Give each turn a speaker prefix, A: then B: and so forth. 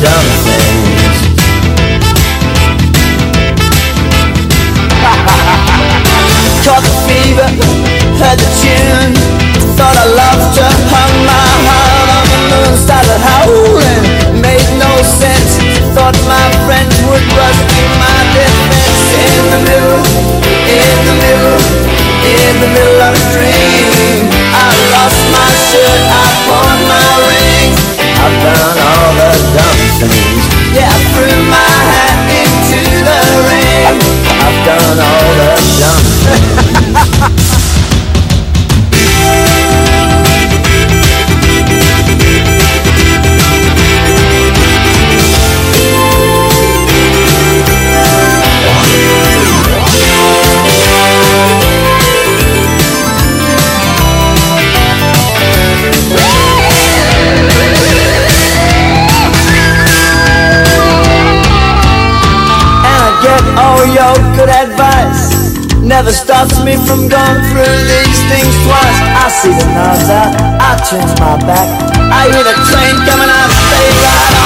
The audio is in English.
A: dumb Caught the fever, had the chills Yeah, through good advice. Never stops me from going through these things twice. I see the knives out, I turn my back. I hear the train coming, I stay right